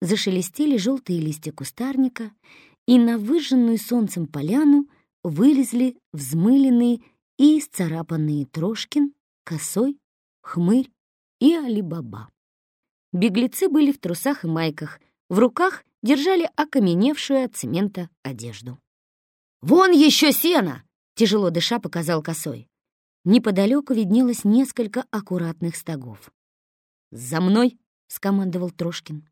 зашелестели желтые листья кустарника, и на выжженную солнцем поляну вылезли взмыленные и исцарапанные Трошкин, Косой, Хмырь и Алибаба. Беглецы были в трусах и майках, в руках держали окаменевшую от цемента одежду. «Вон еще сено!» — тяжело дыша показал Косой. Неподалеку виднелось несколько аккуратных стогов. «За мной!» — скомандовал Трошкин.